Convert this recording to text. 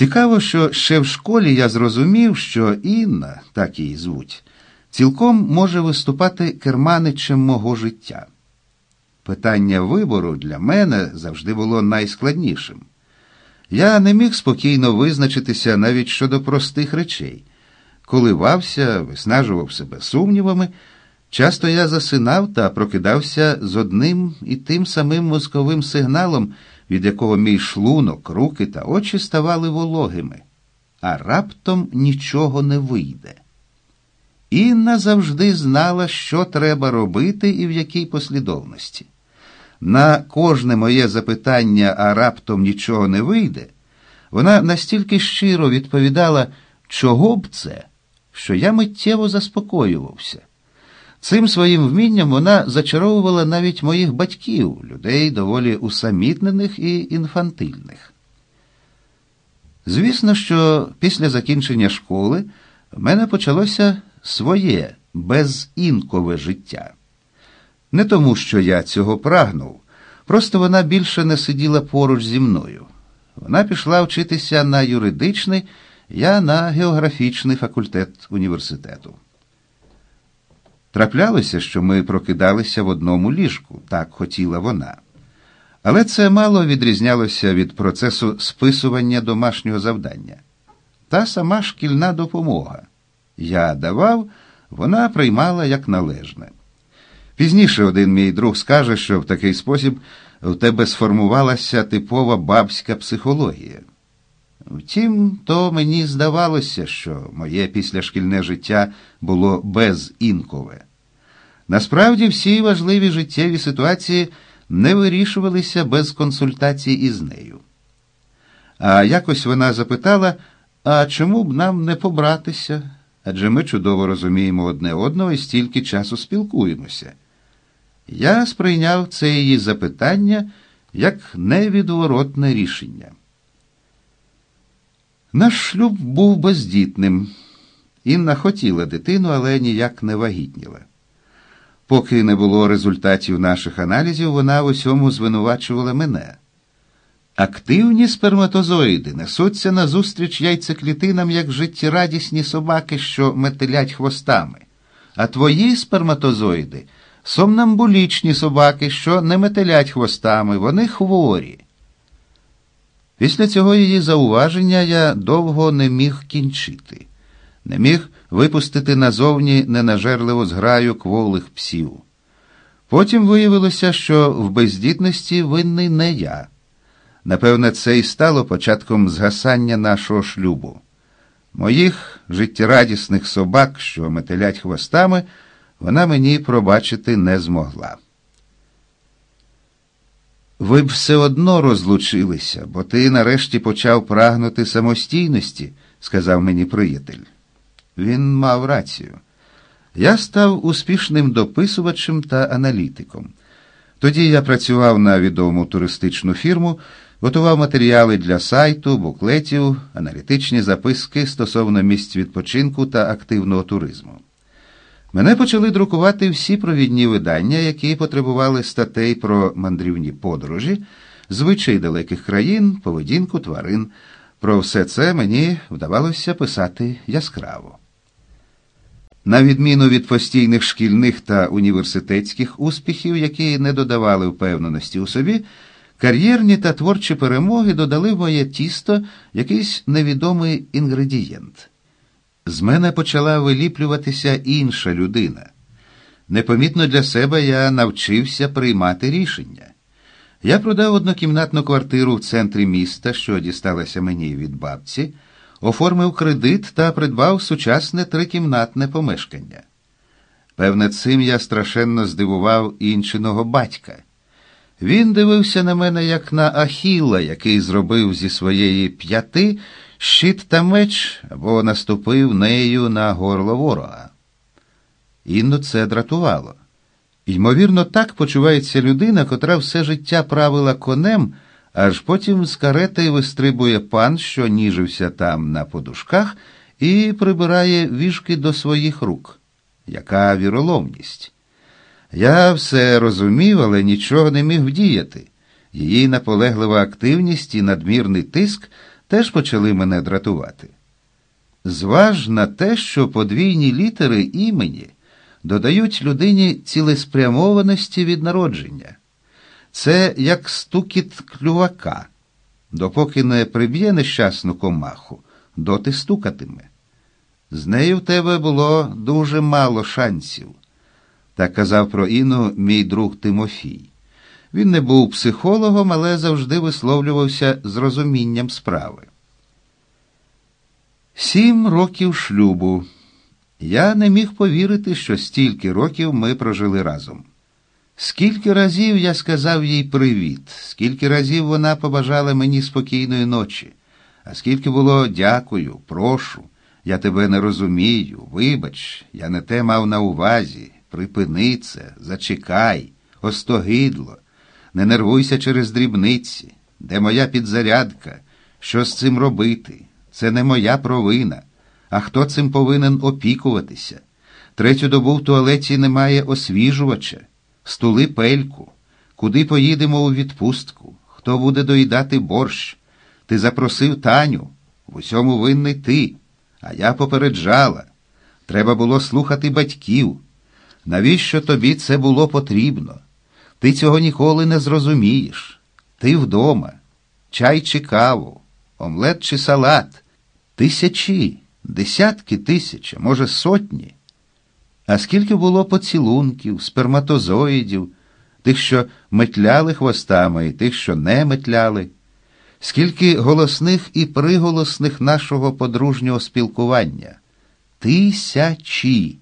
Цікаво, що ще в школі я зрозумів, що Інна, так її звуть, цілком може виступати керманичем мого життя. Питання вибору для мене завжди було найскладнішим. Я не міг спокійно визначитися навіть щодо простих речей. Коливався, виснажував себе сумнівами. Часто я засинав та прокидався з одним і тим самим мозковим сигналом, від якого мій шлунок, руки та очі ставали вологими, а раптом нічого не вийде. Інна завжди знала, що треба робити і в якій послідовності. На кожне моє запитання, а раптом нічого не вийде, вона настільки щиро відповідала, чого б це, що я миттєво заспокоювався. Цим своїм вмінням вона зачаровувала навіть моїх батьків, людей доволі усамітнених і інфантильних. Звісно, що після закінчення школи в мене почалося своє безінкове життя. Не тому, що я цього прагнув, просто вона більше не сиділа поруч зі мною. Вона пішла вчитися на юридичний, я на географічний факультет університету. Траплялося, що ми прокидалися в одному ліжку, так хотіла вона. Але це мало відрізнялося від процесу списування домашнього завдання. Та сама шкільна допомога. Я давав, вона приймала як належне. Пізніше один мій друг скаже, що в такий спосіб в тебе сформувалася типова бабська психологія. Втім, то мені здавалося, що моє післяшкільне життя було безінкове. Насправді, всі важливі життєві ситуації не вирішувалися без консультацій із нею. А якось вона запитала, а чому б нам не побратися? Адже ми чудово розуміємо одне одного і стільки часу спілкуємося. Я сприйняв це її запитання як невідворотне рішення. Наш шлюб був бездітним. Інна хотіла дитину, але ніяк не вагітніла. Поки не було результатів наших аналізів, вона в усьому звинувачувала мене. Активні сперматозоїди несуться назустріч яйцеклітинам, як життєрадісні собаки, що метелять хвостами, а твої сперматозоїди сомнамбулічні собаки, що не метелять хвостами, вони хворі. Після цього її зауваження я довго не міг кінчити, не міг випустити назовні ненажерливо зграю кволих псів. Потім виявилося, що в бездітності винний не я. Напевне, це і стало початком згасання нашого шлюбу. Моїх життєрадісних собак, що метелять хвостами, вона мені пробачити не змогла. Ви б все одно розлучилися, бо ти нарешті почав прагнути самостійності, сказав мені приятель. Він мав рацію. Я став успішним дописувачем та аналітиком. Тоді я працював на відому туристичну фірму, готував матеріали для сайту, буклетів, аналітичні записки стосовно місць відпочинку та активного туризму. Мене почали друкувати всі провідні видання, які потребували статей про мандрівні подорожі, звичаї далеких країн, поведінку тварин. Про все це мені вдавалося писати яскраво. На відміну від постійних шкільних та університетських успіхів, які не додавали впевненості у собі, кар'єрні та творчі перемоги додали в моє тісто якийсь невідомий інгредієнт. З мене почала виліплюватися інша людина. Непомітно для себе я навчився приймати рішення. Я продав однокімнатну квартиру в центрі міста, що дісталася мені від бабці, оформив кредит та придбав сучасне трикімнатне помешкання. Певне, цим я страшенно здивував іншиного батька. Він дивився на мене, як на Ахіла, який зробив зі своєї п'яти щит та меч або наступив нею на горло ворога. Інну це дратувало. Ймовірно, так почувається людина, котра все життя правила конем, аж потім з карети вистрибує пан, що ніжився там на подушках, і прибирає віжки до своїх рук. Яка віроломність? Я все розумів, але нічого не міг вдіяти. Її наполеглива активність і надмірний тиск теж почали мене дратувати. Зваж на те, що подвійні літери імені додають людині цілеспрямованості від народження. Це як стукіт клювака. Допоки не приб'є нещасну комаху, доти стукатиме. З нею в тебе було дуже мало шансів, так казав про Іну мій друг Тимофій. Він не був психологом, але завжди висловлювався з розумінням справи. Сім років шлюбу. Я не міг повірити, що стільки років ми прожили разом. Скільки разів я сказав їй привіт, скільки разів вона побажала мені спокійної ночі, а скільки було дякую, прошу, я тебе не розумію, вибач, я не те мав на увазі, припини це, зачекай, остогидло, не нервуйся через дрібниці, де моя підзарядка, що з цим робити? Це не моя провина. А хто цим повинен опікуватися? Третю добу в туалеті немає освіжувача, стули пельку. Куди поїдемо у відпустку? Хто буде доїдати борщ? Ти запросив Таню. В усьому винний ти. А я попереджала. Треба було слухати батьків. Навіщо тобі це було потрібно? Ти цього ніколи не зрозумієш. Ти вдома, чай чи каву, омлет чи салат, тисячі, десятки тисяч, може, сотні. А скільки було поцілунків, сперматозоїдів, тих, що метляли хвостами, і тих, що не метляли, скільки голосних і приголосних нашого подружнього спілкування. Тисячі.